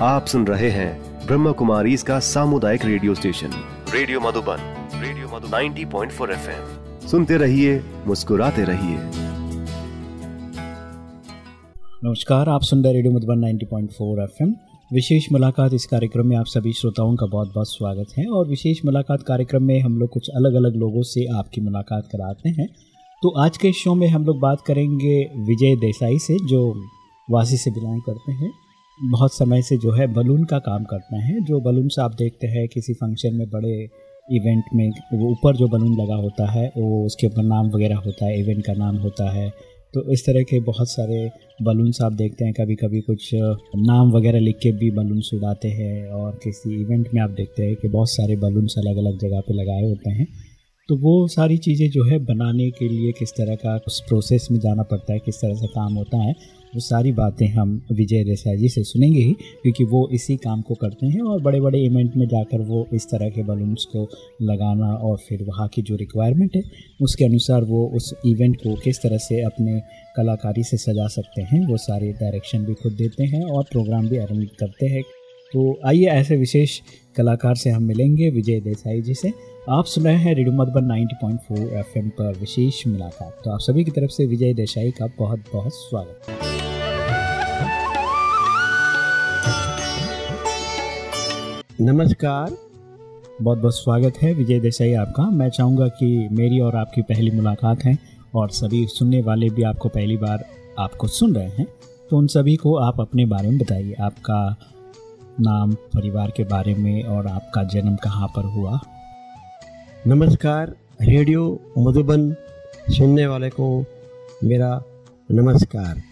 आप सुन रहे हैं ब्रह्म कुमारी इसका सामुदायिक radio station. Radio Madhuban radio Madhu 90.4 point सुनते रहिए मुस्कुराते रहिए। नमस्कार आप सुन रहे रेडियो मधुबन 90.4 एफएम। विशेष मुलाकात इस कार्यक्रम में आप सभी श्रोताओं का बहुत बहुत स्वागत है और विशेष मुलाकात कार्यक्रम में हम लोग कुछ अलग अलग लोगों से आपकी मुलाकात कराते हैं। तो आज के शो में हम लोग बात करेंगे विजय देसाई से जो वासी से बिलोंग करते हैं। बहुत समय से जो है बलून का काम करते हैं। जो बलून्स आप देखते हैं किसी फ़ंक्शन में बड़े इवेंट में वो ऊपर जो बलून लगा होता है, वो उसके ऊपर नाम वगैरह होता है इवेंट का नाम होता है। तो इस तरह के बहुत सारे बलून्स आप देखते हैं। कभी कभी कुछ नाम वगैरह लिख के भी बलून्स उड़ाते हैं और किसी इवेंट में आप देखते हैं कि बहुत सारे बलून्स अलग अलग जगह पे लगाए होते हैं। तो वो सारी चीज़ें जो है बनाने के लिए किस तरह का उस प्रोसेस में जाना पड़ता है, किस तरह से काम होता है, वो सारी बातें हम विजय देसाई जी से सुनेंगे ही, क्योंकि वो इसी काम को करते हैं और बड़े बड़े इवेंट में जाकर वो इस तरह के बलून्स को लगाना और फिर वहाँ की जो रिक्वायरमेंट है, उसके अनुसार वो उस इवेंट को किस तरह से अपने कलाकारी से सजा सकते हैं, वो सारे डायरेक्शन भी खुद देते हैं और प्रोग्राम भी अरेंज करते हैं। तो आइए ऐसे विशेष कलाकार से हम मिलेंगे विजय देसाई जी से। आप सुन रहे हैं रेडियो मधुबन 90.4 एफएम पर विशेष मुलाकात। तो आप सभी की तरफ़ से विजय देसाई का बहुत बहुत स्वागत। नमस्कार। बहुत बहुत स्वागत है विजय देसाई आपका। मैं चाहूँगा कि मेरी और आपकी पहली मुलाकात है और सभी सुनने वाले भी आपको पहली बार आपको सुन रहे हैं। तो उन सभी को आप अपने बारे में बताइए। आपका नाम परिवार के बारे में और आपका जन्म कहाँ पर हुआ? नमस्कार, रेडियो मधुबन सुनने वाले को मेरा नमस्कार।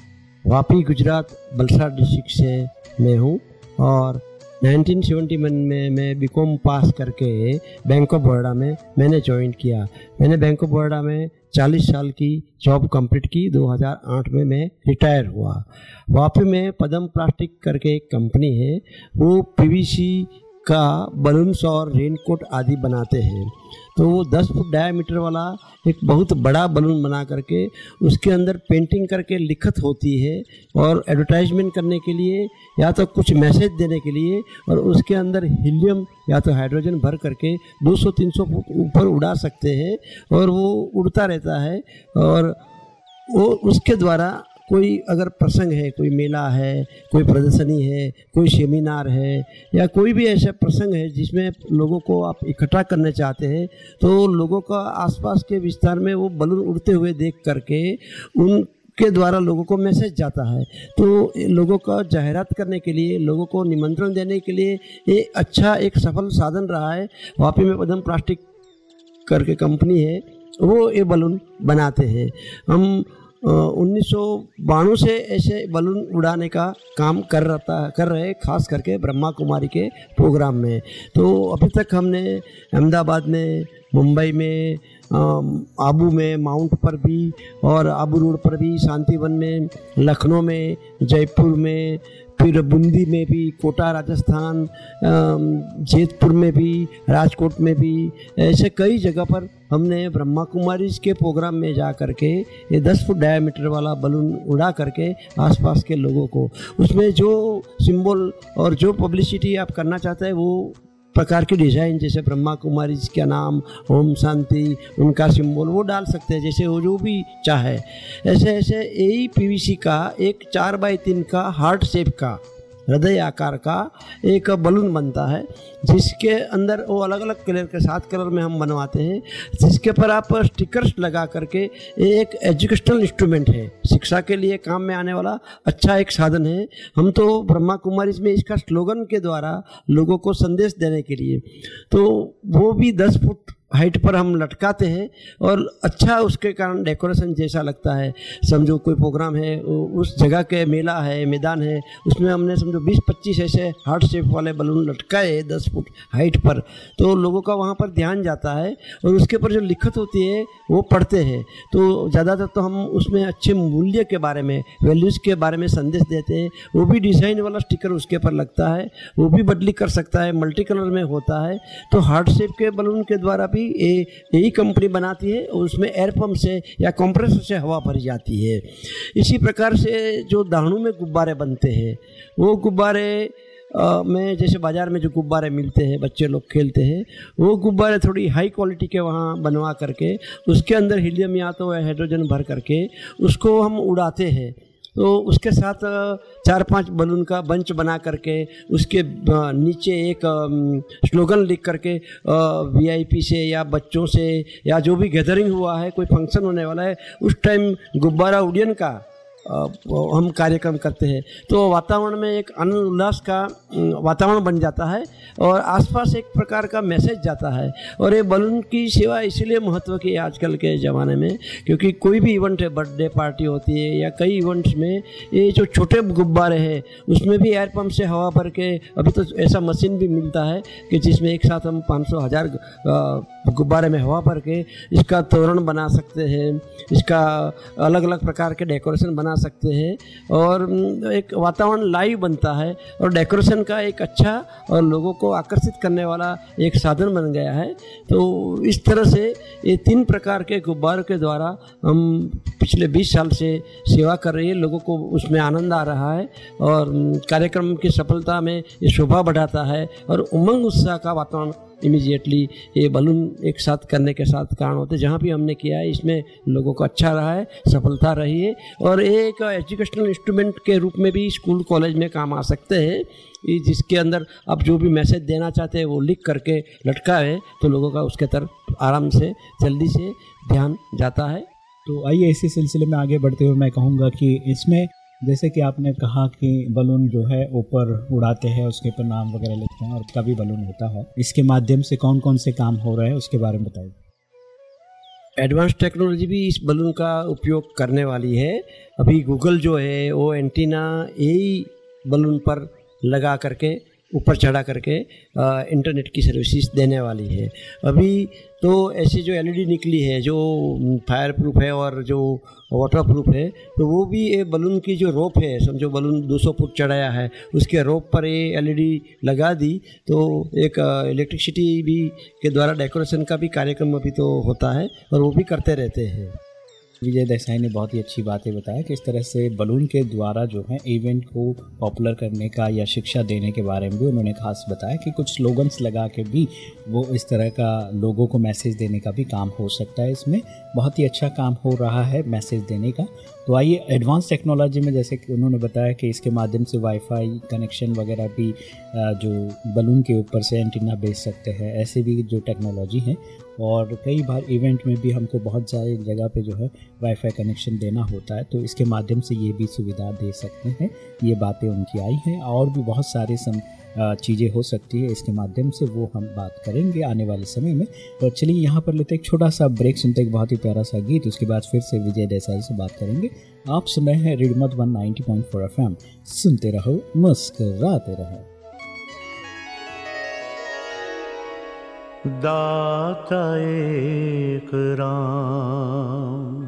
वापी गुजरात, बलसाड़ डिस्ट्रिक्ट से मैं हूँ और 1971 में मैं बीकॉम पास करके बैंक ऑफ़ बड़ौदा में मैंने ज्वाइन किया। मैंने बैंक ऑफ़ बड़ौदा में 40 साल की जॉब कंप्लीट की। 2008 में मैं रिटायर हुआ। वापी में पदम प्लास्टिक करके एक कंपनी है। वो पीवीसी का बलून्स और रेनकोट आदि बनाते हैं। तो वो 10 फुट डायमीटर वाला एक बहुत बड़ा बलून बना करके उसके अंदर पेंटिंग करके लिखत होती है और एडवर्टाइजमेंट करने के लिए या तो कुछ मैसेज देने के लिए और उसके अंदर हीलियम या तो हाइड्रोजन भर करके 200-300 फुट ऊपर उड़ा सकते हैं और वो उड़ता रहता है और वो उसके द्वारा कोई अगर प्रसंग है, कोई मेला है, कोई प्रदर्शनी है, कोई सेमिनार है, या कोई भी ऐसा प्रसंग है जिसमें लोगों को आप इकट्ठा करना चाहते हैं तो लोगों का आसपास के विस्तार में वो बलून उड़ते हुए देख करके उन के द्वारा लोगों को मैसेज जाता है। तो लोगों का जाहिरात करने के लिए, लोगों को निमंत्रण देने के लिए ये अच्छा एक सफल साधन रहा है। वापी में पदम प्लास्टिक करके कंपनी है, वो ये बलून बनाते हैं। हम उन्नीस सौ बानवे से ऐसे बलून उड़ाने का काम कर रहा कर रहे खास करके ब्रह्मा कुमारी के प्रोग्राम में। तो अभी तक हमने अहमदाबाद में, मुंबई में आबू में, माउंट पर भी और आबू रोड पर भी, शांतिवन में, लखनऊ में, जयपुर में फिर बूंदी में भी, कोटा, राजस्थान जेतपुर में भी, राजकोट में भी, ऐसे कई जगह पर हमने ब्रह्मा कुमारी के प्रोग्राम में जा करके ये दस फुट डायमीटर वाला बलून उड़ा करके आसपास के लोगों को। उसमें जो सिंबल और जो पब्लिसिटी आप करना चाहते हैं, वो प्रकार की डिज़ाइन, जैसे ब्रह्मा कुमारी जी का नाम, ओम शांति, उनका सिंबल, वो डाल सकते हैं, जैसे वो जो भी चाहे। ऐसे ऐसे, यही पीवीसी का, एक चार बाई तीन का, हार्ट शेप का हृदय आकार का एक बलून बनता है, जिसके अंदर वो अलग अलग कलर के सात कलर में हम बनवाते हैं, जिसके पर आप स्टिकर्स लगा करके एक एजुकेशनल इंस्ट्रूमेंट है। शिक्षा के लिए काम में आने वाला अच्छा एक साधन है। हम तो ब्रह्मा कुमारी में इसका स्लोगन के द्वारा लोगों को संदेश देने के लिए तो वो भी दस फुट हाइट पर हम लटकाते हैं और अच्छा उसके कारण डेकोरेशन जैसा लगता है। समझो कोई प्रोग्राम है उस जगह के मेला है, मैदान है, उसमें हमने समझो 20-25 ऐसे हार्ट शेप वाले बलून लटकाए 10 फुट हाइट पर। तो लोगों का वहाँ पर ध्यान जाता है और उसके ऊपर जो लिखत होती है, वो पढ़ते हैं। तो ज़्यादातर तो हम उसमें अच्छे मूल्य के बारे में वैल्यूज़ के बारे में संदेश देते हैं। वो भी डिज़ाइन वाला स्टिकर उसके ऊपर लगता है, वो भी बदली कर सकता है मल्टी कलर में होता है। तो हार्ट शेप के बलून के द्वारा भी यही कंपनी बनाती है और उसमें एयर से या कंप्रेसर से हवा भरी जाती है। इसी प्रकार से जो दाहनों में गुब्बारे बनते हैं, वो गुब्बारे में जैसे बाज़ार में जो गुब्बारे मिलते हैं, बच्चे लोग खेलते हैं, वो गुब्बारे थोड़ी हाई क्वालिटी के वहाँ बनवा करके, उसके अंदर हीलियम या तो हाइड्रोजन भर करके, उसको हम उड़ाते हैं। तो उसके साथ चार पाँच बलून का बंच बना करके, उसके नीचे एक स्लोगन लिख करके वीआईपी से या बच्चों से या जो भी गैदरिंग हुआ है, कोई फ़ंक्शन होने वाला है, उस टाइम गुब्बारा उड़ियन का हम कार्यक्रम करते हैं। तो वातावरण में एक आनंद उल्लास का वातावरण बन जाता है और आसपास एक प्रकार का मैसेज जाता है। और ये बलून की सेवा इसीलिए महत्व की है आजकल के ज़माने में, क्योंकि कोई भी इवेंट है बर्थडे पार्टी होती है या कई इवेंट्स में ये जो छोटे गुब्बारे हैं, उसमें भी एयर पंप से हवा भर के अभी तो ऐसा मशीन भी मिलता है कि जिसमें एक साथ हम पाँच सौ, हज़ार गुब्बारे में हवा भर के इसका तोरण बना सकते हैं, इसका अलग अलग प्रकार के डेकोरेशन बना सकते हैं और एक वातावरण लाइव बनता है और डेकोरेशन का एक अच्छा और लोगों को आकर्षित करने वाला एक साधन बन गया है। तो इस तरह से ये तीन प्रकार के गुब्बारों के द्वारा हम पिछले 20 साल से सेवा कर रही है। लोगों को उसमें आनंद आ रहा है और कार्यक्रम की सफलता में ये शोभा बढ़ाता है और उमंग उत्साह का वातावरण इमीजिएटली ये बलून एक साथ करने के साथ कारण होते जहाँ भी हमने किया है, इसमें लोगों को अच्छा रहा है, सफलता रही है और एक एजुकेशनल इंस्ट्रूमेंट के रूप में भी स्कूल कॉलेज में काम आ सकते हैं। जिसके अंदर आप जो भी मैसेज देना चाहते हैं, वो लिख करके लटका है तो लोगों का उसके तरफ़ आराम से, जल्दी से ध्यान जाता है। तो आइए इसी सिलसिले में आगे बढ़ते हुए मैं कहूँगा कि इसमें जैसे कि आपने कहा कि बलून जो है ऊपर उड़ाते हैं, उसके ऊपर नाम वगैरह लिखते हैं और कभी बलून होता है। इसके माध्यम से कौन कौन से काम हो रहे हैं, उसके बारे में बताइए। एडवांस टेक्नोलॉजी भी इस बलून का उपयोग करने वाली है। अभी गूगल जो है, वो एंटीना यही बलून पर लगा करके ऊपर चढ़ा करके इंटरनेट की सर्विसेज़ देने वाली है। अभी तो ऐसी जो एलईडी निकली है, जो फायर प्रूफ है और जो वाटर प्रूफ है तो वो भी ये बलून की जो रोप है, समझो बलून 200 फुट चढ़ाया है, उसके रोप पर ये एलईडी लगा दी तो एक इलेक्ट्रिसिटी भी के द्वारा डेकोरेशन का भी कार्यक्रम अभी तो होता है और वो भी करते रहते हैं। विजय देसाई ने बहुत ही अच्छी बातें बताया कि इस तरह से बलून के द्वारा जो है इवेंट को पॉपुलर करने का या शिक्षा देने के बारे में भी उन्होंने खास बताया कि कुछ स्लोगन्स लगा के भी वो इस तरह का लोगों को मैसेज देने का भी काम हो सकता है। इसमें बहुत ही अच्छा काम हो रहा है मैसेज देने का। तो आइए एडवांस टेक्नोलॉजी में जैसे कि उन्होंने बताया कि इसके माध्यम से वाईफाई कनेक्शन वगैरह भी जो बलून के ऊपर से एंटीना बेच सकते हैं, ऐसे भी जो टेक्नोलॉजी है और कई बार इवेंट में भी हमको बहुत सारी जगह पे जो है वाईफाई कनेक्शन देना होता है तो इसके माध्यम से ये भी सुविधा दे सकते हैं। ये बातें उनकी आई हैं, और भी बहुत सारे सम चीज़ें हो सकती है इसके माध्यम से, वो हम बात करेंगे आने वाले समय में। तो चलिए यहाँ पर लेते एक छोटा सा ब्रेक सुनते एक बहुत ही प्यारा सा गीत, उसके बाद फिर से विजय देसाई से बात करेंगे। आप सुन रहे हैं रेडमत one ninety point four F सुनते रहो, मुस्कराते रहो। दाता राम।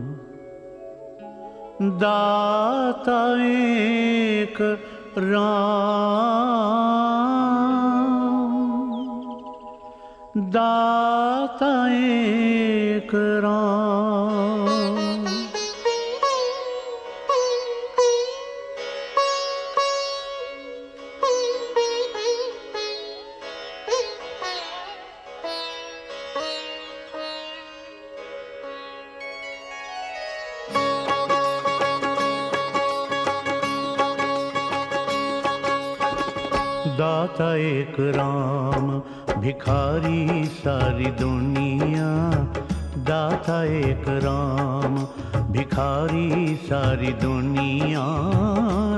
दाता दाता भिखारी, सारी दुनिया, दाता एक राम। भिखारी, सारी दुनिया,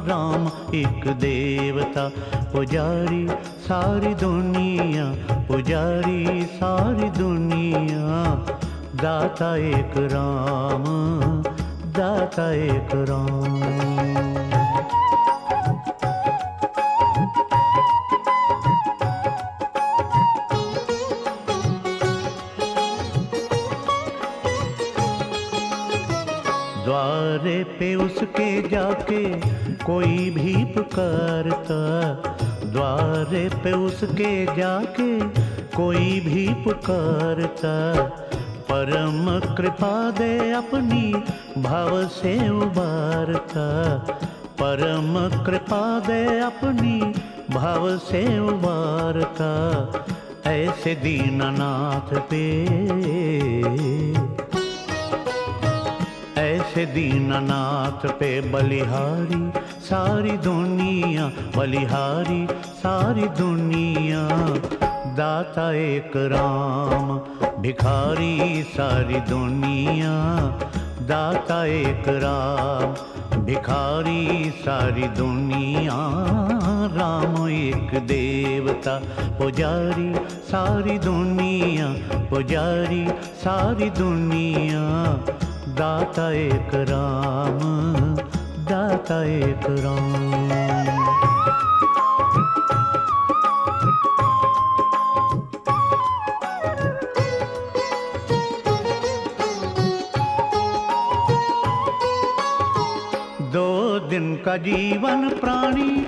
राम एक देवता। पुजारी, सारी दुनिया, पुजारी, सारी दुनिया। दाता एक राम, दाता एक राम। उसके जाके कोई भी पुकारता। द्वारे पे उसके जाके कोई भी पुकारता। परम कृपा दे अपनी भाव से उबारता। परम कृपा दे अपनी भाव से उबारता। ऐसे दीननाथ पे ऐसे दीननाथ पे बलिहारी, सारी दुनिया बलिहारी, सारी दुनिया। दाता एक राम, भिखारी सारी दुनिया। दाता एक राम, भिखारी सारी दुनिया। राम एक देवता, पुजारी सारी दुनिया, पुजारी सारी दुनिया। दाता एक राम, दाता एक राम। दो दिन का जीवन प्राणी,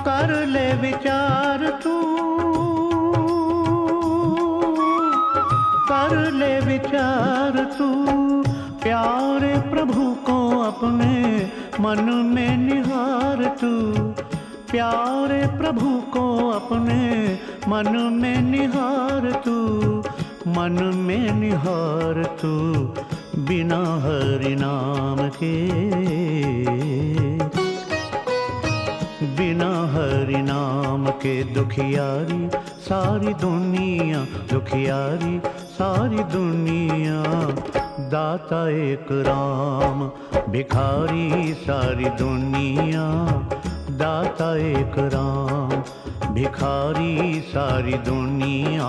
कर ले विचार तू। कर ले विचार तू। प्यारे प्रभु को अपने मन में निहार तू। प्यारे प्रभु को अपने मन में निहार तू। मन में निहार तू बिना हरि नाम के। बिना हरि नाम के दुखियारी, सारी दुनिया दुखियारी, सारी दुनिया। दाता एक राम, भिखारी सारी दुनिया। दाता एक राम, भिखारी सारी दुनिया।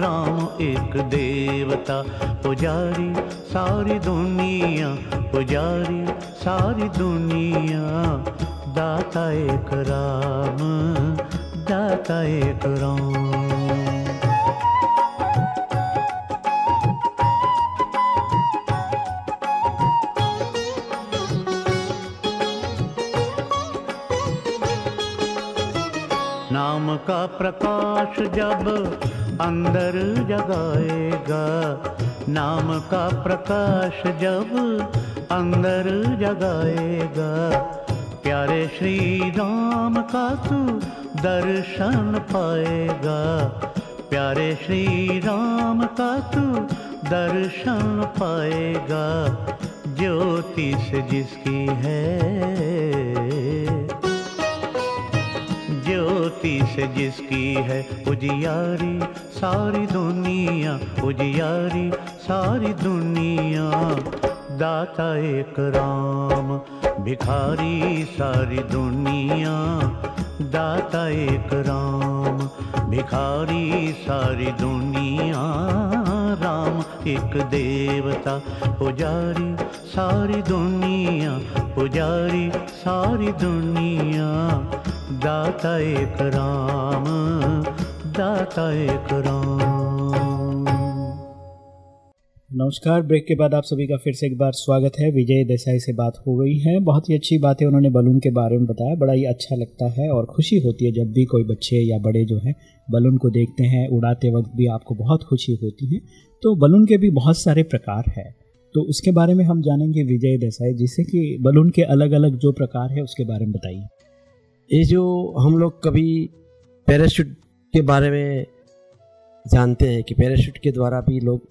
राम एक देवता, पुजारी सारी दुनिया। पुजारी सारी दुनिया। दाता एक राम, दाता एक राम। का प्रकाश जब अंदर जगाएगा, नाम का प्रकाश जब अंदर जगाएगा। प्यारे श्री राम का तू दर्शन पाएगा, प्यारे श्री राम का तू दर्शन पाएगा। ज्योति से जिसकी है से जिसकी है उजियारी, सारी दुनिया उजियारी, सारी दुनिया। दाता एक राम, भिखारी सारी दुनिया। दाता एक राम, भिखारी सारी दुनिया। राम एक देवता पुजारी सारी दुनिया पुजारी सारी दुनिया। दाता एक राम दाता एक राम। नमस्कार, ब्रेक के बाद आप सभी का फिर से एक बार स्वागत है। विजय देसाई से बात हो गई है। बहुत ही अच्छी बातें उन्होंने बलून के बारे में बताया। बड़ा ही अच्छा लगता है और खुशी होती है जब भी कोई बच्चे या बड़े जो हैं, बलून को देखते हैं, उड़ाते वक्त भी आपको बहुत खुशी होती है। तो बलून के भी बहुत सारे प्रकार है। तो उसके बारे में हम जानेंगे विजय देसाई जिससे कि बलून के अलग अलग जो प्रकार है, उसके बारे में बताइए। ये जो हम लोग कभी पैराशूट के बारे में जानते हैं कि पैराशूट के द्वारा भी लोग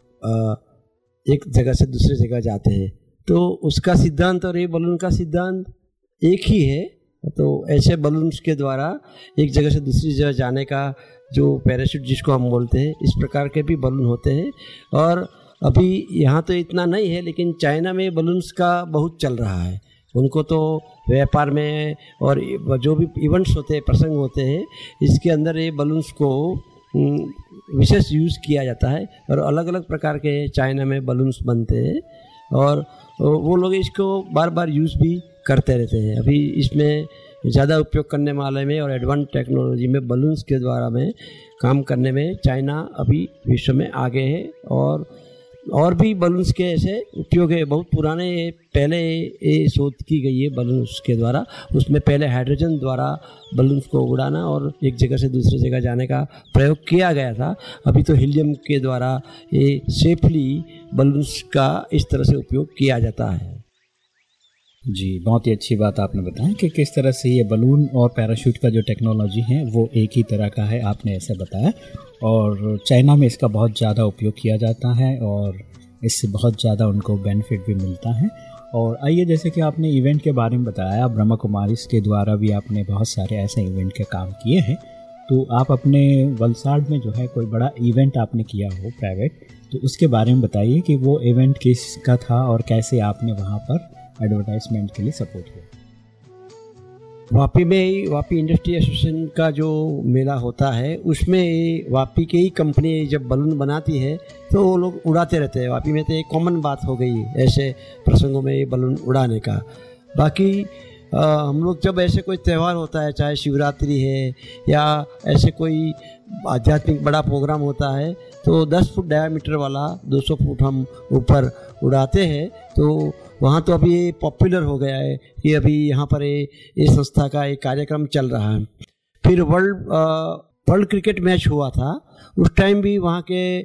एक जगह से दूसरी जगह जाते हैं। तो उसका सिद्धांत और ये बलून का सिद्धांत एक ही है। तो ऐसे बलून्स के द्वारा एक जगह से दूसरी जगह जाने का जो पैराशूट जिसको हम बोलते हैं, इस प्रकार के भी बलून होते हैं। और अभी यहाँ तो इतना नहीं है, लेकिन चाइना में बलून्स का बहुत चल रहा है। उनको तो व्यापार में और जो भी इवेंट्स होते हैं, प्रसंग होते हैं, इसके अंदर ये बलून्स को विशेष यूज़ किया जाता है और अलग अलग प्रकार के चाइना में बलून्स बनते हैं और वो लोग इसको बार बार यूज़ भी करते रहते हैं। अभी इसमें ज़्यादा उपयोग करने वाले में और एडवांस टेक्नोलॉजी में बलून्स के द्वारा में काम करने में चाइना अभी विश्व में आगे है और और भी बलून्स के ऐसे उपयोग है बहुत पुराने, पहले ये शोध की गई है बलून्स के द्वारा। उसमें पहले हाइड्रोजन द्वारा बलून्स को उड़ाना और एक जगह से दूसरी जगह जाने का प्रयोग किया गया था। अभी तो हीलियम के द्वारा ये सेफली बलून्स का इस तरह से उपयोग किया जाता है। जी, बहुत ही अच्छी बात आपने बताया कि किस तरह से ये बलून और पैराशूट का जो टेक्नोलॉजी है, वो एक ही तरह का है, आपने ऐसे बताया। और चाइना में इसका बहुत ज़्यादा उपयोग किया जाता है और इससे बहुत ज़्यादा उनको बेनिफिट भी मिलता है। और आइए, जैसे कि आपने इवेंट के बारे में बताया ब्रह्मा कुमारी के द्वारा भी आपने बहुत सारे ऐसे इवेंट के काम किए हैं। तो आप अपने वलसाड में जो है, कोई बड़ा इवेंट आपने किया हो प्राइवेट तो उसके बारे में बताइए कि वो इवेंट किसका था और कैसे आपने वहाँ पर एडवर्टाइजमेंट के लिए सपोर्ट किया। वापी में ही वापी इंडस्ट्री एसोसिएशन का जो मेला होता है उसमें वापी के ही कंपनी जब बलून बनाती है तो वो लोग उड़ाते रहते हैं। वापी में तो एक कॉमन बात हो गई ऐसे प्रसंगों में ये बलून उड़ाने का। बाकी आ, हम लोग जब ऐसे कोई त्यौहार होता है चाहे शिवरात्रि है या ऐसे कोई आध्यात्मिक बड़ा प्रोग्राम होता है तो 10 फुट डायामीटर वाला 200 फुट हम ऊपर उड़ाते हैं तो वहाँ तो अभी ये पॉपुलर हो गया है कि अभी यहाँ पर ये संस्था का एक कार्यक्रम चल रहा है। फिर वर्ल्ड वर्ल्ड क्रिकेट मैच हुआ था। उस टाइम भी वहाँ के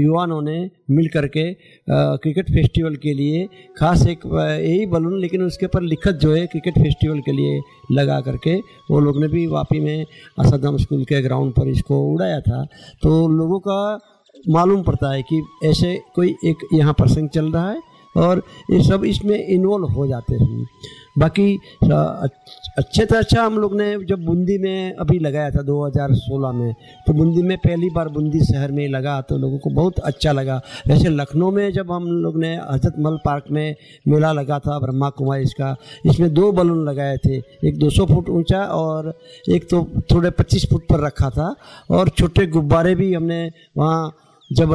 युवाओं ने मिल करके क्रिकेट फेस्टिवल के लिए खास एक यही बलून लेकिन उसके ऊपर लिखत जो है क्रिकेट फेस्टिवल के लिए लगा करके, वो लोग ने भी वापी में असादम स्कूल के ग्राउंड पर इसको उड़ाया था। तो लोगों का मालूम पड़ता है कि ऐसे कोई एक यहाँ प्रसंग चल रहा है और ये सब इसमें इन्वॉल्व हो जाते हैं। बाकी अच्छे तो अच्छा हम लोग ने जब बूंदी में अभी लगाया था 2016 में तो बूंदी में पहली बार बूंदी शहर में लगा तो लोगों को बहुत अच्छा लगा। वैसे लखनऊ में जब हम लोग ने हज़रत मल पार्क में मेला लगा था, ब्रह्मा कुमारी इसका, इसमें दो बलून लगाए थे। एक 200 फुट ऊँचा और एक तो थोड़े 25 फुट पर रखा था और छोटे गुब्बारे भी हमने वहाँ जब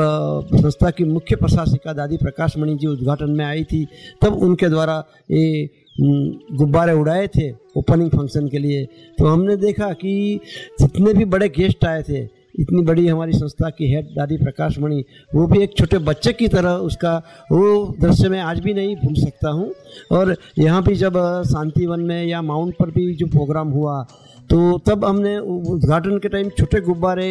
संस्था की मुख्य प्रशासिका दादी प्रकाश मणि जी उद्घाटन में आई थी, तब उनके द्वारा ये गुब्बारे उड़ाए थे ओपनिंग फ़ंक्शन के लिए। तो हमने देखा कि जितने भी बड़े गेस्ट आए थे इतनी बड़ी हमारी संस्था की हेड दादी प्रकाश मणि, वो भी एक छोटे बच्चे की तरह उसका वो दृश्य मैं आज भी नहीं भूल सकता हूँ। और यहाँ भी जब शांतिवन में या माउंट पर भी जो प्रोग्राम हुआ तो तब हमने उद्घाटन के टाइम छोटे गुब्बारे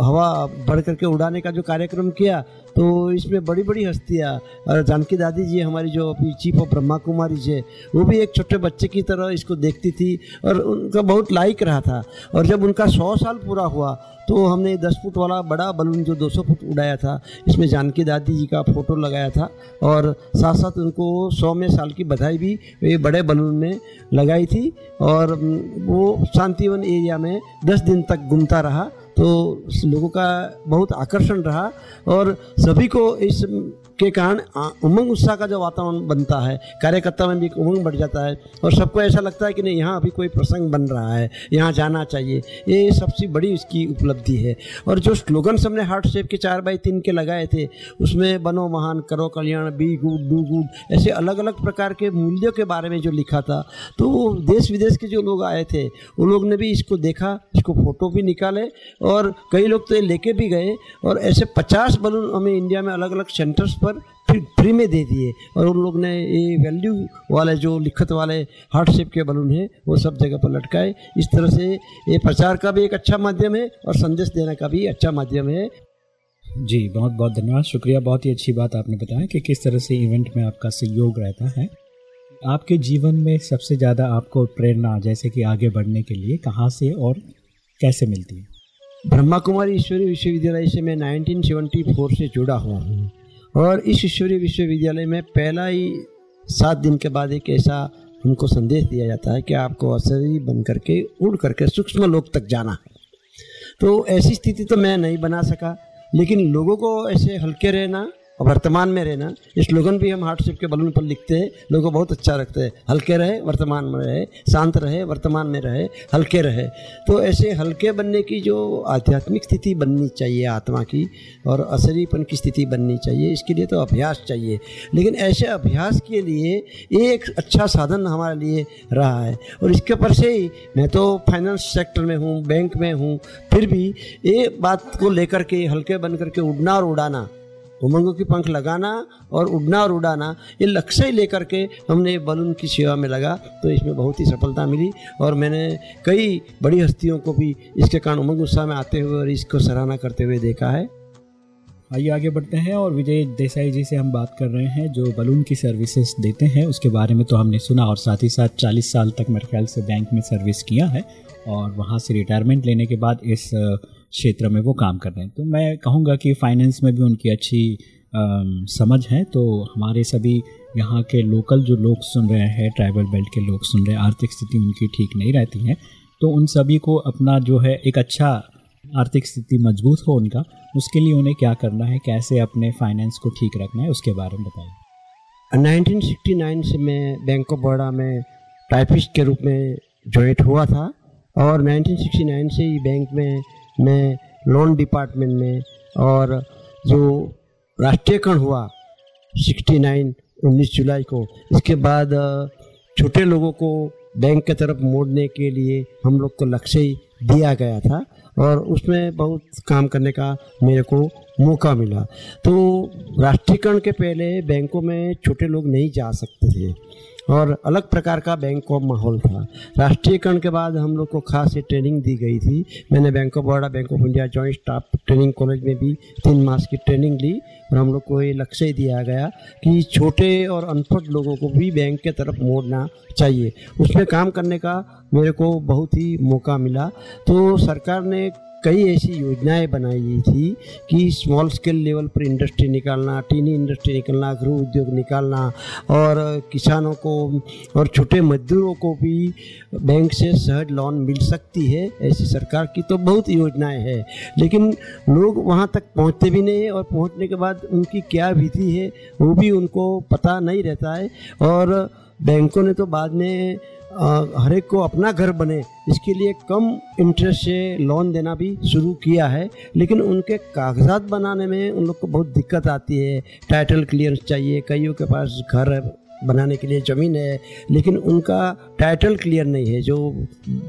हवा बढ़ करके उड़ाने का जो कार्यक्रम किया तो इसमें बड़ी बड़ी हस्तियाँ, और जानकी दादी जी हमारी जो अभी चीफ ऑफ़ ब्रह्मा कुमारी जी वो भी एक छोटे बच्चे की तरह इसको देखती थी, और उनका बहुत लाइक रहा था। और जब उनका सौ साल पूरा हुआ तो हमने दस फुट वाला बड़ा बलून जो 200 फुट उड़ाया था, इसमें जानकी दादी जी का फ़ोटो लगाया था, और साथ साथ उनको सौवें साल की बधाई भी ये बड़े बलून में लगाई थी, और वो शांतिवन एरिया में दस दिन तक घूमता रहा तो लोगों का बहुत आकर्षण रहा और सभी को इस के कारण उमंग उत्साह का जो वातावरण बनता है, कार्यकर्ता में भी उमंग बढ़ जाता है, और सबको ऐसा लगता है कि नहीं, यहाँ अभी कोई प्रसंग बन रहा है, यहाँ जाना चाहिए। ये सबसे बड़ी इसकी उपलब्धि है। और जो स्लोगन हमने हार्ट शेप के चार बाई तीन के लगाए थे, उसमें बनो महान, करो कल्याण, बी गुड, डू गुड, ऐसे अलग अलग प्रकार के मूल्यों के बारे में जो लिखा था तो वो देश विदेश के जो लोग आए थे वो लोग ने भी इसको देखा, इसको फ़ोटो भी निकाले, और कई लोग तो ये लेके भी गए, और ऐसे पचास बलून हमें इंडिया में अलग अलग सेंटर्स पर फिर फ्री में दे दिए। और उन लोग ने ये वैल्यू वाले जो लिखत वाले हार्ट शेप के बलून है वो सब जगह पर लटकाए। इस तरह से ये प्रचार का भी एक अच्छा माध्यम है और संदेश देने का भी अच्छा माध्यम है। जी बहुत बहुत धन्यवाद। शुक्रिया बहुत ही अच्छी बात आपने बताया कि किस तरह से इवेंट में आपका सहयोग रहता है। आपके जीवन में सबसे ज़्यादा आपको प्रेरणा जैसे कि आगे बढ़ने के लिए कहाँ से और कैसे मिलती है? ब्रह्मा कुमारी ईश्वरी विश्वविद्यालय से मैं 1974 से जुड़ा हुआ हूँ। और इस ईश्वरीय विश्वविद्यालय में पहला ही सात दिन के बाद एक ऐसा हमको संदेश दिया जाता है कि आपको असरी बन करके उड़ करके, सूक्ष्म लोक तक जाना है। तो ऐसी स्थिति तो मैं नहीं बना सका, लेकिन लोगों को ऐसे हल्के रहना और वर्तमान में रहना। स्लोगन भी हम हार्टशिप के बलून पर लिखते हैं। लोगों को बहुत अच्छा लगता है। हल्के रहे, वर्तमान में रहे। शांत रहे, वर्तमान में रहे। हल्के रहे। तो ऐसे हल्के बनने की जो आध्यात्मिक स्थिति बननी चाहिए, आत्मा की, और असरीपन की स्थिति बननी चाहिए, इसके लिए तो अभ्यास चाहिए। लेकिन ऐसे अभ्यास के लिए एक अच्छा साधन हमारे लिए रहा है। और इसके पर से ही मैं तो फाइनेंस सेक्टर में हूँ बैंक में हूँ, फिर भी ये बात को लेकर के, हल्के बन करके उड़ना और उड़ाना उमंगों की पंख लगाना और उड़ना और उड़ाना, ये लक्ष्य ही लेकर के हमने बलून की सेवा में लगा। तो इसमें बहुत ही सफलता मिली और मैंने कई बड़ी हस्तियों को भी इसके कारण उमंग उत्साह में आते हुए और इसको सराहना करते हुए देखा है। आइए आगे बढ़ते हैं और विजय देसाई जी से हम बात कर रहे हैं, जो बलून की सर्विसेज़ देते हैं। उसके बारे में तो हमने सुना और साथ ही साथ 40 साल तक मेरे ख्याल से बैंक में सर्विस किया है और वहाँ से रिटायरमेंट लेने के बाद इस क्षेत्र में वो काम कर रहे हैं। तो मैं कहूँगा कि फाइनेंस में भी उनकी अच्छी आ, समझ है। तो हमारे सभी यहाँ के लोकल जो लोग सुन रहे हैं ट्राइबल बेल्ट के लोग सुन रहे हैं आर्थिक स्थिति उनकी ठीक नहीं रहती है। तो उन सभी को अपना जो है एक अच्छा आर्थिक स्थिति मज़बूत हो उनका उसके लिए उन्हें क्या करना है कैसे अपने फाइनेंस को ठीक रखना है उसके बारे में बताइए 1969 से मैं बैंक ऑफ़ बड़ौदा में टाइपिस्ट के रूप में ज्वाइंट हुआ था और 1969 से ही बैंक में मैं लोन डिपार्टमेंट में और जो राष्ट्रीयकरण हुआ 69 19 जुलाई को। इसके बाद छोटे लोगों को बैंक की तरफ़ मोड़ने के लिए हम लोग को लक्ष्य दिया गया था और उसमें बहुत काम करने का मेरे को मौका मिला। तो राष्ट्रीयकरण के पहले बैंकों में छोटे लोग नहीं जा सकते थे। और अलग प्रकार का बैंक का माहौल था। राष्ट्रीयकरण के बाद हम लोग को खास ये ट्रेनिंग दी गई थी। मैंने Bank of Baroda, Bank of India joint staff training college में भी तीन मास की ट्रेनिंग ली और हम लोग को ये लक्ष्य दिया गया कि छोटे और अनपढ़ लोगों को भी बैंक के तरफ़ मोड़ना चाहिए। उसमें काम करने का मेरे को बहुत ही मौका मिला। तो सरकार ने कई ऐसी योजनाएँ बनाई गई थी कि स्मॉल स्केल लेवल पर इंडस्ट्री निकालना टीनी इंडस्ट्री निकालना गृह उद्योग निकालना और किसानों को और छोटे मजदूरों को भी बैंक से सहज लोन मिल सकती है, ऐसी सरकार की तो बहुत योजनाएँ हैं। लेकिन लोग वहाँ तक पहुँचते भी नहीं है और पहुँचने के बाद उनकी क्या विधि है, वो भी उनको पता नहीं रहता है और बैंकों ने तो बाद में हर एक को अपना घर बने, इसके लिए कम इंटरेस्ट से लोन देना भी शुरू किया है। लेकिन उनके कागजात बनाने में उन लोग को बहुत दिक्कत आती है। टाइटल क्लियरेंस चाहिए, कईयों के पास घर बनाने के लिए ज़मीन है लेकिन उनका टाइटल क्लियर नहीं है जो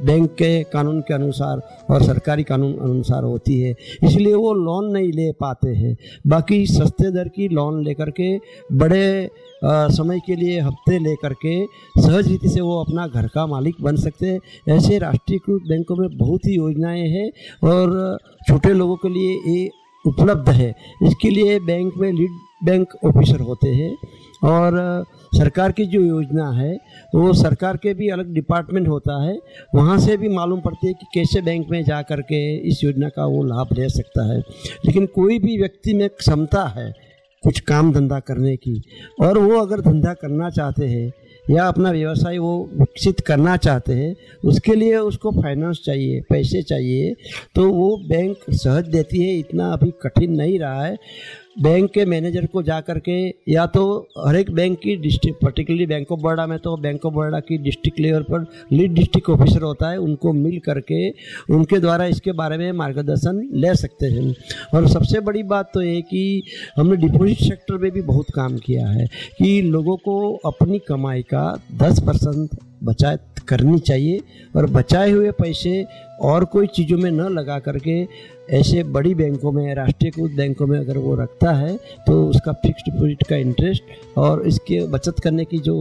बैंक के कानून के अनुसार और सरकारी कानून अनुसार होती है। इसलिए वो लोन नहीं ले पाते हैं। बाकी सस्ते दर की लोन लेकर के बड़े आ, समय के लिए हफ़्ते लेकर के सहज रीति से वो अपना घर का मालिक बन सकते हैं। ऐसे राष्ट्रीयकृत बैंकों में बहुत ही योजनाएँ हैं और छोटे लोगों के लिए ये उपलब्ध है। इसके लिए बैंक में लीड बैंक ऑफिसर होते हैं और सरकार की जो योजना है, वो सरकार के भी अलग डिपार्टमेंट होता है। वहाँ से भी मालूम पड़ती है कि कैसे बैंक में जा कर के इस योजना का वो लाभ ले सकता है। लेकिन कोई भी व्यक्ति में क्षमता है कुछ काम धंधा करने की, और वो अगर धंधा करना चाहते हैं, या अपना व्यवसाय वो विकसित करना चाहते हैं, उसके लिए उसको फाइनेंस चाहिए, पैसे चाहिए तो वो बैंक सहज देती है। इतना अभी कठिन नहीं रहा है। बैंक के मैनेजर को जा कर के या तो हर एक बैंक की district particularly Bank of Baroda में तो बैंक ऑफ़ बड़ौदा की डिस्ट्रिक्ट लेवल पर लीड डिस्ट्रिक्ट ऑफिसर होता है, उनको मिल करके उनके द्वारा इसके बारे में मार्गदर्शन ले सकते हैं। और सबसे बड़ी बात तो ये कि हमने डिपॉजिट सेक्टर में भी बहुत काम किया है कि लोगों को अपनी कमाई का दस परसेंट बचत करनी चाहिए और बचाए हुए पैसे और कोई चीज़ों में न लगा करके ऐसे बड़ी बैंकों में, राष्ट्रीयकृत बैंकों में अगर वो रखता है तो उसका फिक्स्ड डिपोजिट का इंटरेस्ट और इसके बचत करने की जो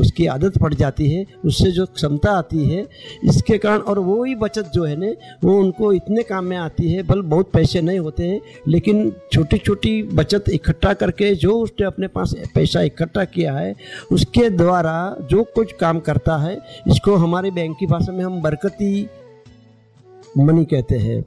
उसकी आदत पड़ जाती है, उससे जो क्षमता आती है, इसके कारण और वो ही बचत जो है ना, वो उनको इतने काम में आती है बल बहुत पैसे नहीं होते हैं, लेकिन छोटी छोटी बचत इकट्ठा करके जो उसने अपने पास पैसा इकट्ठा किया है, उसके द्वारा जो कुछ काम करता है, इसको हमारे बैंक की भाषा में हम बरकती मनी कहते हैं।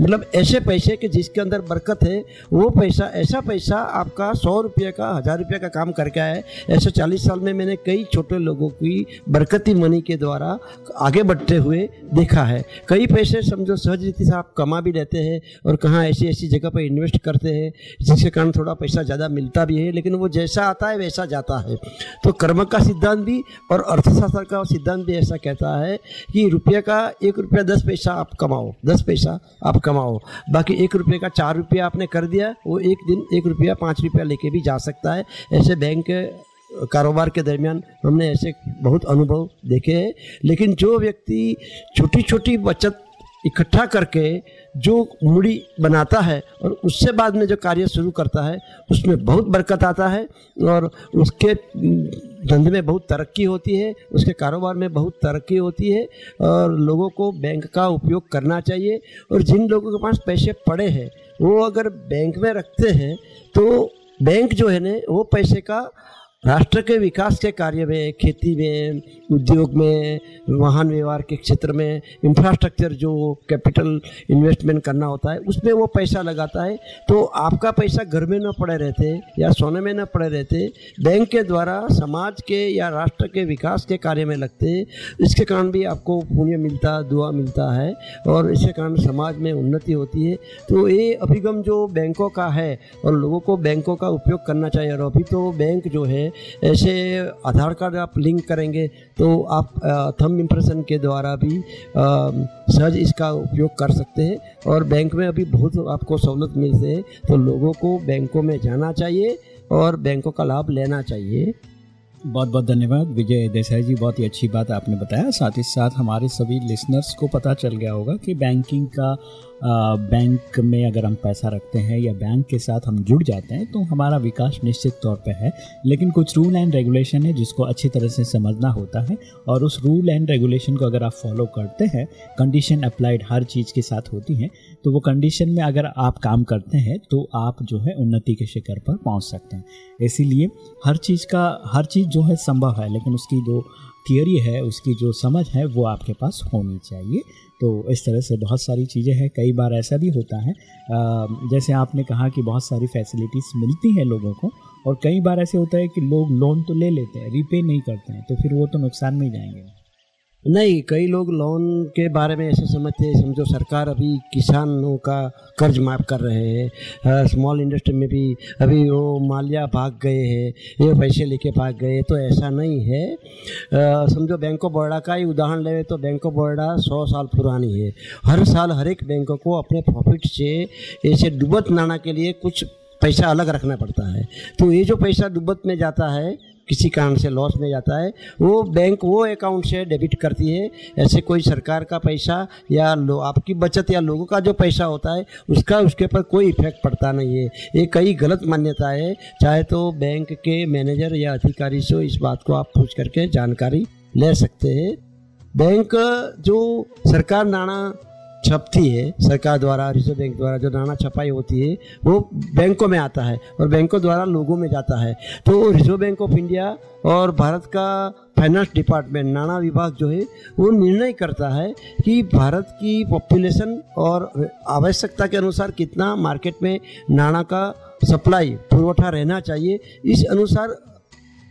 मतलब ऐसे पैसे कि जिसके अंदर बरकत है, वो पैसा, ऐसा पैसा आपका सौ रुपये का, हज़ार रुपये का काम करके आए ऐसे चालीस साल में मैंने कई छोटे लोगों की बरकती मनी के द्वारा आगे बढ़ते हुए देखा है। कई पैसे समझो सहज रीति से आप कमा भी लेते हैं और कहाँ ऐसी ऐसी जगह पर इन्वेस्ट करते हैं, जिसके कारण थोड़ा पैसा ज़्यादा मिलता भी है, लेकिन वो जैसा आता है, वैसा जाता है। तो कर्म का सिद्धांत भी और अर्थशास्त्र का सिद्धांत भी ऐसा कहता है कि रुपये का एक रुपया दस पैसा आप कमा कमाओ, दस पैसा आप कमाओ। बाकी एक रुपये का चार रुपया आपने कर दिया, वो एक दिन एक रुपया, पाँच रुपया लेके भी जा सकता है। ऐसे बैंक कारोबार के दरमियान हमने ऐसे बहुत अनुभव देखे हैं। लेकिन जो व्यक्ति छोटी छोटी बचत इकट्ठा करके जो मुड़ी बनाता है और उससे बाद में जो कार्य शुरू करता है, उसमें बहुत बरकत आता है और उसके धंधे में बहुत तरक्की होती है, उसके कारोबार में बहुत तरक्की होती है और लोगों को बैंक का उपयोग करना चाहिए और जिन लोगों के पास पैसे पड़े हैं, वो अगर बैंक में रखते हैं तो बैंक जो है ना, वो पैसे का राष्ट्र के विकास के कार्य में, खेती में, उद्योग में, वाहन व्यवहार के क्षेत्र में इंफ्रास्ट्रक्चर जो कैपिटल इन्वेस्टमेंट करना होता है, उसमें वो पैसा लगाता है। तो आपका पैसा घर में न पड़े रहते या सोने में न पड़े रहते, बैंक के द्वारा, समाज के या राष्ट्र के विकास के कार्य में लगते, इसके कारण भी आपको पुण्य मिलता, दुआ मिलता है और इसके कारण समाज में उन्नति होती है। तो ये अभिगम जो बैंकों का है और लोगों को बैंकों का उपयोग करना चाहिए, और अभी तो बैंक जो है ऐसे आधार कार्ड आप लिंक करेंगे तो आप थम इम्प्रेशन के द्वारा भी सहज इसका उपयोग कर सकते हैं। और बैंक में अभी बहुत आपको सहूलत मिलते हैं तो लोगों को बैंकों में जाना चाहिए और बैंकों का लाभ लेना चाहिए। बहुत बहुत धन्यवाद। विजय देसाई जी बहुत ही अच्छी बात आपने बताया। साथ ही साथ हमारे सभी लिसनर्स को पता चल गया होगा कि बैंकिंग का आ, बैंक में अगर हम पैसा रखते हैं या बैंक के साथ हम जुड़ जाते हैं तो हमारा विकास निश्चित तौर पे है। लेकिन कुछ रूल एंड रेगुलेशन है जिसको अच्छी तरह से समझना होता है और उस रूल एंड रेगुलेशन को अगर आप फॉलो करते हैं कंडीशन अप्लाइड हर चीज़ के साथ होती हैं तो वो कंडीशन में अगर आप काम करते हैं तो आप जो है उन्नति के शिखर पर पहुँच सकते हैं। इसीलिए हर चीज़ का, हर चीज़ जो है संभव है, लेकिन उसकी जो थियोरी है, उसकी जो समझ है, वो आपके पास होनी चाहिए। तो इस तरह से बहुत सारी चीज़ें हैं। कई बार ऐसा भी होता है जैसे आपने कहा कि बहुत सारी फैसिलिटीज़ मिलती हैं लोगों को, और कई बार ऐसे होता है कि लोग लोन तो ले लेते हैं रीपे नहीं करते हैं तो फिर वो तो नुकसान में जाएँगे। नहीं, कई लोग लोन के बारे में ऐसे समझते हैं, समझो सरकार अभी किसानों का कर्ज माफ़ कर रहे हैं स्मॉल इंडस्ट्री में भी अभी वो मालिया भाग गए हैं, ये पैसे लेके भाग गए तो ऐसा नहीं है। समझो बैंक ऑफ़ बड़ौदा का ही उदाहरण ले तो बैंक ऑफ़ बड़ौदा सौ साल पुरानी है। हर साल हर एक बैंक को अपने प्रॉफिट से ऐसे डुबत नाना के लिए कुछ पैसा अलग रखना पड़ता है। तो ये जो पैसा डुबत में जाता है किसी कारण से लॉस में जाता है, वो बैंक वो अकाउंट से डेबिट करती है, ऐसे कोई सरकार का पैसा या आपकी बचत या लोगों का जो पैसा होता है, उसका उसके ऊपर कोई इफ़ेक्ट पड़ता नहीं है। ये कई गलत मान्यता है, चाहे तो बैंक के मैनेजर या अधिकारी से इस बात को आप पूछ करके जानकारी ले सकते हैं। बैंक जो सरकार नाणा छपती है, सरकार द्वारा, रिज़र्व बैंक द्वारा जो नाना छपाई होती है, वो बैंकों में आता है और बैंकों द्वारा लोगों में जाता है। तो रिज़र्व बैंक ऑफ़ इंडिया और भारत का फाइनेंस डिपार्टमेंट, नाना विभाग जो है, वो निर्णय करता है कि भारत की पॉपुलेशन और आवश्यकता के अनुसार कितना मार्केट में नाना का सप्लाई, पुरवठा रहना चाहिए। इस अनुसार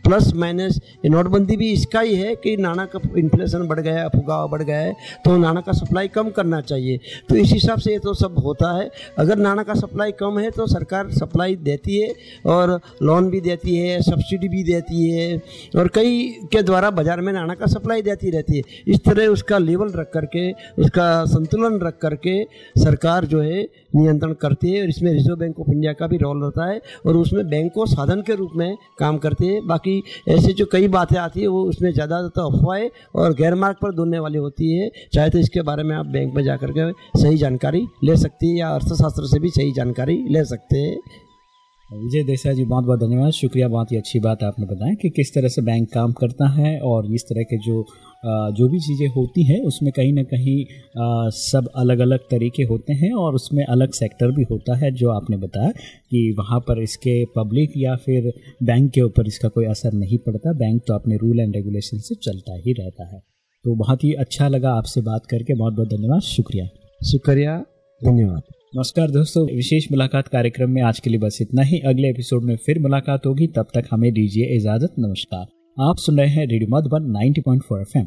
प्लस माइनस, ये नोटबंदी भी इसका ही है कि नाना का इन्फ्लेशन बढ़ गया अफुगाव बढ़ गया है तो नाना का सप्लाई कम करना चाहिए। तो इस हिसाब से ये तो सब होता है। अगर नाना का सप्लाई कम है तो सरकार सप्लाई देती है और लोन भी देती है सब्सिडी भी देती है और कई के द्वारा बाज़ार में नाना का सप्लाई देती रहती है। इस तरह उसका लेवल रख करके, उसका संतुलन रख करके सरकार जो है नियंत्रण करती है और इसमें रिज़र्व बैंक ऑफ़ इंडिया का भी रोल होता है और उसमें बैंक को साधन के रूप में काम करती है। बाकी ऐसे जो कई बातें आती है, वो उसमें ज़्यादातर अफवाहें और गैर मार्ग पर दौड़ने वाली होती है। चाहे तो इसके बारे में आप बैंक में जा करके सही जानकारी ले सकती है या अर्थशास्त्र से भी सही जानकारी ले सकते हैं। विजय देसाई जी बहुत बहुत धन्यवाद। शुक्रिया, बहुत ही अच्छी बात आपने बताया कि किस तरह से बैंक काम करता है और इस तरह के जो जो भी चीज़ें होती हैं उसमें कहीं ना कहीं सब अलग अलग तरीके होते हैं और उसमें अलग सेक्टर भी होता है जो आपने बताया कि वहाँ पर इसके पब्लिक या फिर बैंक के ऊपर इसका कोई असर नहीं पड़ता। बैंक तो अपने रूल एंड रेगुलेशन से चलता ही रहता है। तो बहुत ही अच्छा लगा आपसे बात करके। बहुत बहुत धन्यवाद। शुक्रिया। शुक्रिया। धन्यवाद। नमस्कार दोस्तों। विशेष मुलाकात कार्यक्रम में आज के लिए बस इतना ही। अगले एपिसोड में फिर मुलाकात होगी। तब तक हमें दीजिए इजाज़त। नमस्कार। आप सुन रहे हैं रेडियो मधुबन 90.4 एफएम